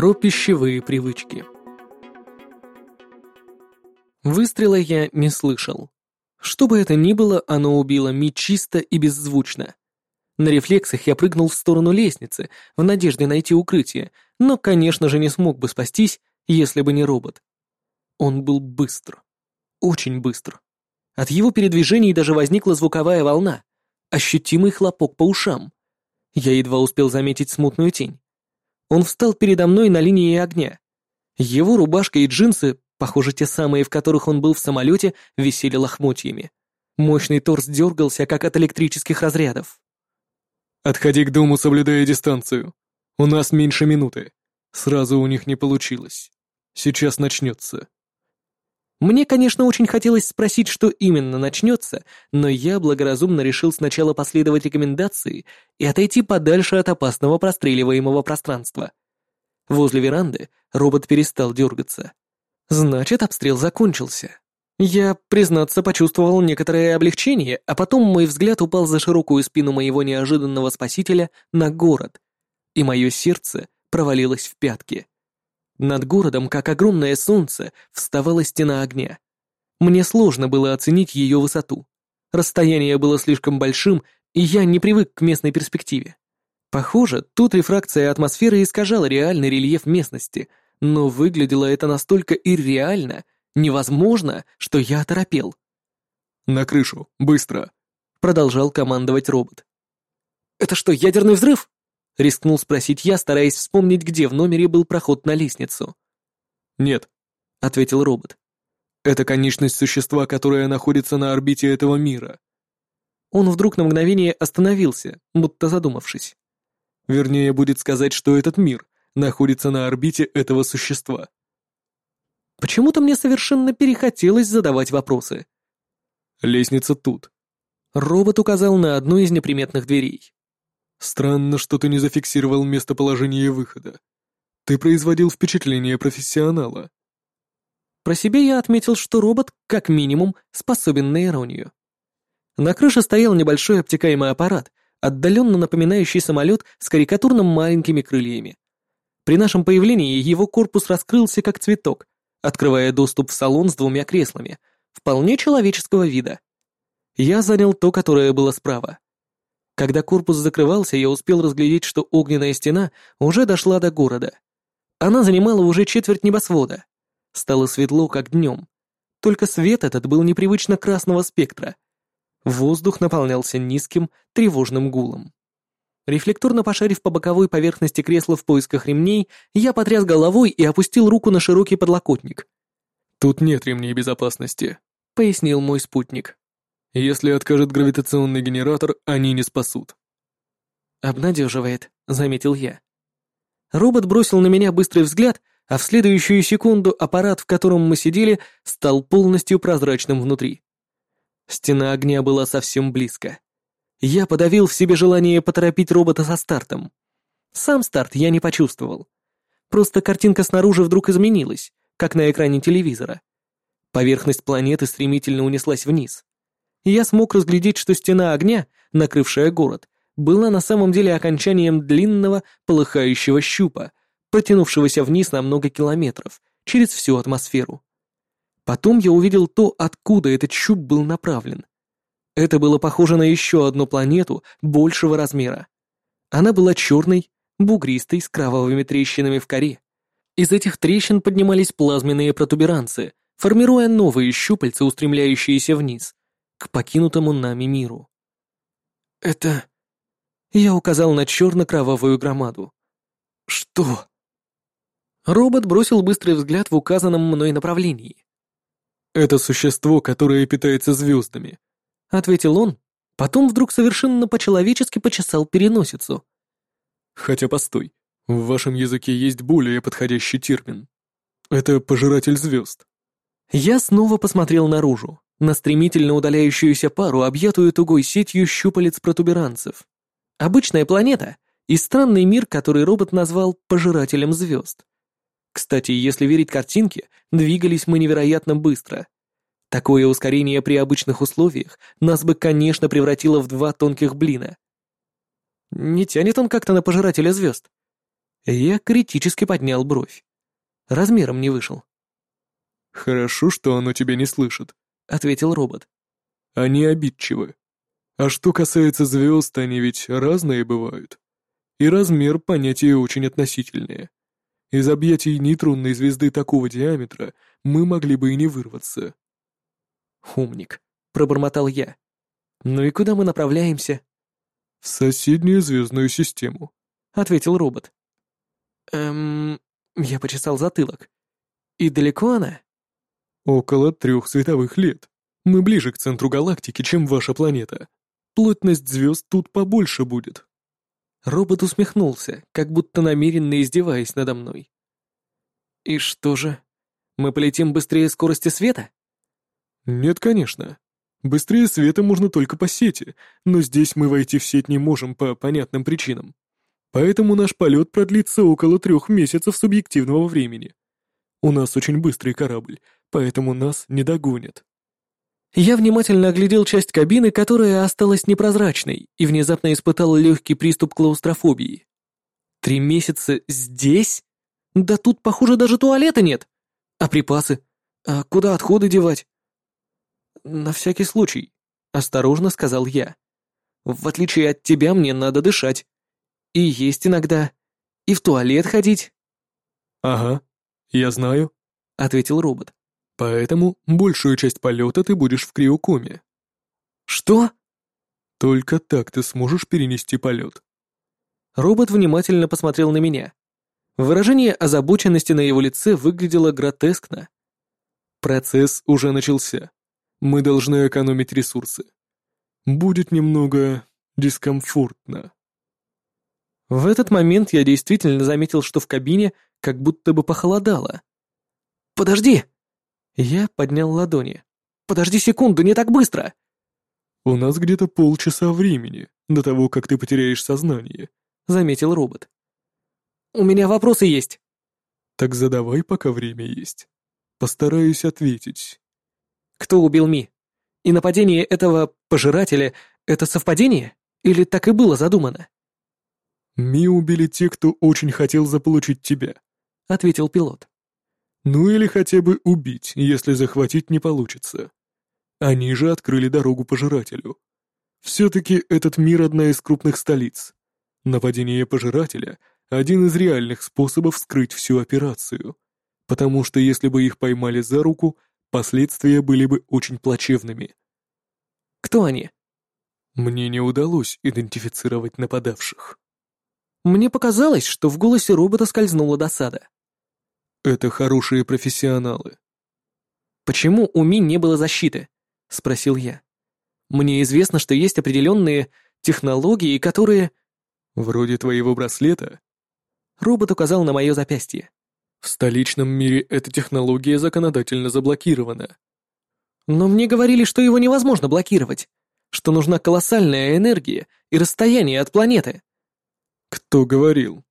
Про пищевые привычки. Выстрела я не слышал. Что бы это ни было, оно убило Ми чисто и беззвучно. На рефлексах я прыгнул в сторону лестницы, в надежде найти укрытие, но, конечно же, не смог бы спастись, если бы не робот. Он был быстр. Очень быстр. От его передвижений даже возникла звуковая волна, ощутимый хлопок по ушам. Я едва успел заметить смутную тень. Он встал передо мной на линии огня. Его рубашка и джинсы, похоже, те самые, в которых он был в самолете, висели лохмотьями. Мощный торс дергался, как от электрических разрядов. «Отходи к дому, соблюдая дистанцию. У нас меньше минуты. Сразу у них не получилось. Сейчас начнется». Мне, конечно, очень хотелось спросить, что именно начнется, но я благоразумно решил сначала последовать рекомендации и отойти подальше от опасного простреливаемого пространства. Возле веранды робот перестал дергаться. Значит, обстрел закончился. Я, признаться, почувствовал некоторое облегчение, а потом мой взгляд упал за широкую спину моего неожиданного спасителя на город, и мое сердце провалилось в пятки. Над городом, как огромное солнце, вставала стена огня. Мне сложно было оценить ее высоту. Расстояние было слишком большим, и я не привык к местной перспективе. Похоже, тут рефракция атмосферы искажала реальный рельеф местности, но выглядело это настолько ирреально, невозможно, что я оторопел. «На крышу, быстро!» — продолжал командовать робот. «Это что, ядерный взрыв?» Рискнул спросить я, стараясь вспомнить, где в номере был проход на лестницу. «Нет», — ответил робот. «Это конечность существа, которое находится на орбите этого мира». Он вдруг на мгновение остановился, будто задумавшись. Вернее, будет сказать, что этот мир находится на орбите этого существа. Почему-то мне совершенно перехотелось задавать вопросы. «Лестница тут». Робот указал на одну из неприметных дверей. Странно, что ты не зафиксировал местоположение выхода. Ты производил впечатление профессионала. Про себя я отметил, что робот, как минимум, способен на иронию. На крыше стоял небольшой обтекаемый аппарат, отдаленно напоминающий самолет с карикатурно маленькими крыльями. При нашем появлении его корпус раскрылся как цветок, открывая доступ в салон с двумя креслами, вполне человеческого вида. Я занял то, которое было справа. Когда корпус закрывался, я успел разглядеть, что огненная стена уже дошла до города. Она занимала уже четверть небосвода. Стало светло, как днем. Только свет этот был непривычно красного спектра. Воздух наполнялся низким, тревожным гулом. Рефлекторно пошарив по боковой поверхности кресла в поисках ремней, я потряс головой и опустил руку на широкий подлокотник. «Тут нет ремней безопасности», — пояснил мой спутник. Если откажет гравитационный генератор, они не спасут. «Обнадеживает», — заметил я. Робот бросил на меня быстрый взгляд, а в следующую секунду аппарат, в котором мы сидели, стал полностью прозрачным внутри. Стена огня была совсем близко. Я подавил в себе желание поторопить робота со стартом. Сам старт я не почувствовал. Просто картинка снаружи вдруг изменилась, как на экране телевизора. Поверхность планеты стремительно унеслась вниз я смог разглядеть, что стена огня, накрывшая город, была на самом деле окончанием длинного полыхающего щупа, протянувшегося вниз на много километров, через всю атмосферу. Потом я увидел то, откуда этот щуп был направлен. Это было похоже на еще одну планету большего размера. Она была черной, бугристой, с кровавыми трещинами в коре. Из этих трещин поднимались плазменные протуберанцы, формируя новые щупальца, устремляющиеся вниз, к покинутому нами миру. «Это...» Я указал на черно-кровавую громаду. «Что?» Робот бросил быстрый взгляд в указанном мной направлении. «Это существо, которое питается звездами», — ответил он, потом вдруг совершенно по-человечески почесал переносицу. «Хотя постой, в вашем языке есть более подходящий термин. Это пожиратель звезд». Я снова посмотрел наружу на стремительно удаляющуюся пару, объятую тугой сетью щупалец протуберанцев. Обычная планета и странный мир, который робот назвал «пожирателем звезд». Кстати, если верить картинке, двигались мы невероятно быстро. Такое ускорение при обычных условиях нас бы, конечно, превратило в два тонких блина. Не тянет он как-то на пожирателя звезд. Я критически поднял бровь. Размером не вышел. «Хорошо, что оно тебя не слышит», — ответил робот. «Они обидчивы. А что касается звезд, они ведь разные бывают. И размер понятия очень относительное. Из объятий нейтронной звезды такого диаметра мы могли бы и не вырваться». «Умник», — пробормотал я. «Ну и куда мы направляемся?» «В соседнюю звездную систему», — ответил робот. «Эм...» — я почесал затылок. «И далеко она?» Около трех световых лет. Мы ближе к центру галактики, чем ваша планета. Плотность звезд тут побольше будет. Робот усмехнулся, как будто намеренно издеваясь надо мной. «И что же? Мы полетим быстрее скорости света?» «Нет, конечно. Быстрее света можно только по сети, но здесь мы войти в сеть не можем по понятным причинам. Поэтому наш полет продлится около трех месяцев субъективного времени. У нас очень быстрый корабль, поэтому нас не догонят. Я внимательно оглядел часть кабины, которая осталась непрозрачной, и внезапно испытал легкий приступ клаустрофобии. Три месяца здесь? Да тут, похоже, даже туалета нет. А припасы? А куда отходы девать? На всякий случай, осторожно сказал я. В отличие от тебя, мне надо дышать. И есть иногда. И в туалет ходить. Ага, я знаю, ответил робот. Поэтому большую часть полета ты будешь в криокоме. Что? Только так ты сможешь перенести полет. Робот внимательно посмотрел на меня. Выражение озабоченности на его лице выглядело гротескно. Процесс уже начался. Мы должны экономить ресурсы. Будет немного дискомфортно. В этот момент я действительно заметил, что в кабине как будто бы похолодало. «Подожди!» Я поднял ладони. «Подожди секунду, не так быстро!» «У нас где-то полчаса времени до того, как ты потеряешь сознание», — заметил робот. «У меня вопросы есть». «Так задавай, пока время есть. Постараюсь ответить». «Кто убил Ми? И нападение этого пожирателя — это совпадение? Или так и было задумано?» «Ми убили те, кто очень хотел заполучить тебя», — ответил пилот. Ну или хотя бы убить, если захватить не получится. Они же открыли дорогу пожирателю. Все-таки этот мир одна из крупных столиц. Нападение пожирателя — один из реальных способов скрыть всю операцию. Потому что если бы их поймали за руку, последствия были бы очень плачевными. Кто они? Мне не удалось идентифицировать нападавших. Мне показалось, что в голосе робота скользнула досада. Это хорошие профессионалы. Почему у Ми не было защиты? Спросил я. Мне известно, что есть определенные технологии, которые... Вроде твоего браслета. Робот указал на мое запястье. В столичном мире эта технология законодательно заблокирована. Но мне говорили, что его невозможно блокировать, что нужна колоссальная энергия и расстояние от планеты. Кто говорил?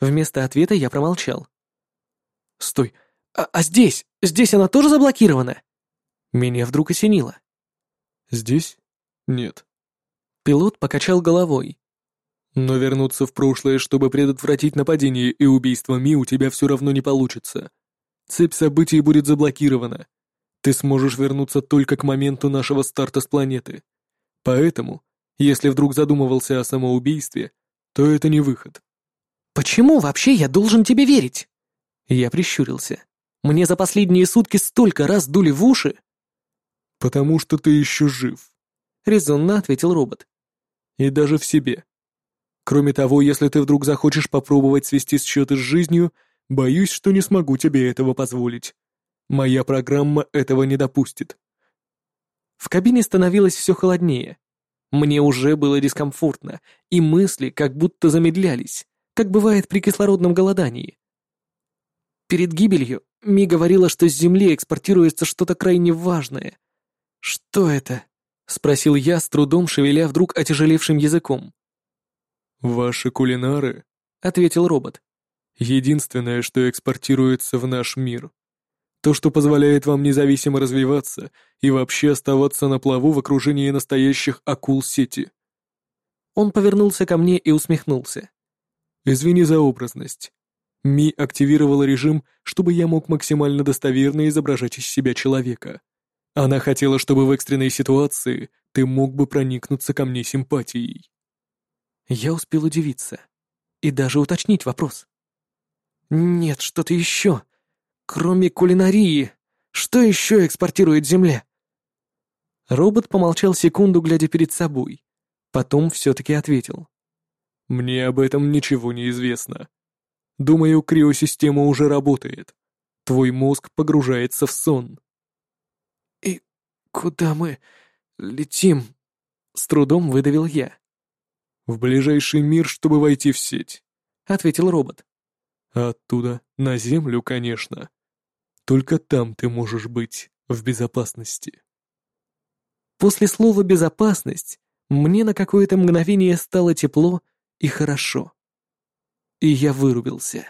Вместо ответа я промолчал. Стой. А, а здесь? Здесь она тоже заблокирована? Меня вдруг осенило. Здесь? Нет. Пилот покачал головой. Но вернуться в прошлое, чтобы предотвратить нападение и убийство Ми, у тебя все равно не получится. Цепь событий будет заблокирована. Ты сможешь вернуться только к моменту нашего старта с планеты. Поэтому, если вдруг задумывался о самоубийстве, то это не выход. Почему вообще я должен тебе верить? Я прищурился. Мне за последние сутки столько раз дули в уши. «Потому что ты еще жив», — резонно ответил робот. «И даже в себе. Кроме того, если ты вдруг захочешь попробовать свести счеты с жизнью, боюсь, что не смогу тебе этого позволить. Моя программа этого не допустит». В кабине становилось все холоднее. Мне уже было дискомфортно, и мысли как будто замедлялись, как бывает при кислородном голодании. Перед гибелью Ми говорила, что с Земли экспортируется что-то крайне важное. «Что это?» — спросил я, с трудом шевеля вдруг отяжелевшим языком. «Ваши кулинары», — ответил робот. «Единственное, что экспортируется в наш мир. То, что позволяет вам независимо развиваться и вообще оставаться на плаву в окружении настоящих акул сети». Он повернулся ко мне и усмехнулся. Извини за образность. Ми активировала режим, чтобы я мог максимально достоверно изображать из себя человека. Она хотела, чтобы в экстренной ситуации ты мог бы проникнуться ко мне симпатией. Я успел удивиться и даже уточнить вопрос. Нет, что-то еще. Кроме кулинарии, что еще экспортирует Земля? Робот помолчал секунду, глядя перед собой. Потом все-таки ответил. «Мне об этом ничего не известно. Думаю, криосистема уже работает. Твой мозг погружается в сон». «И куда мы летим?» — с трудом выдавил я. «В ближайший мир, чтобы войти в сеть», — ответил робот. «А оттуда на Землю, конечно. Только там ты можешь быть в безопасности». После слова «безопасность» мне на какое-то мгновение стало тепло и хорошо. И я вырубился.